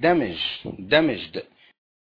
Damaged, damaged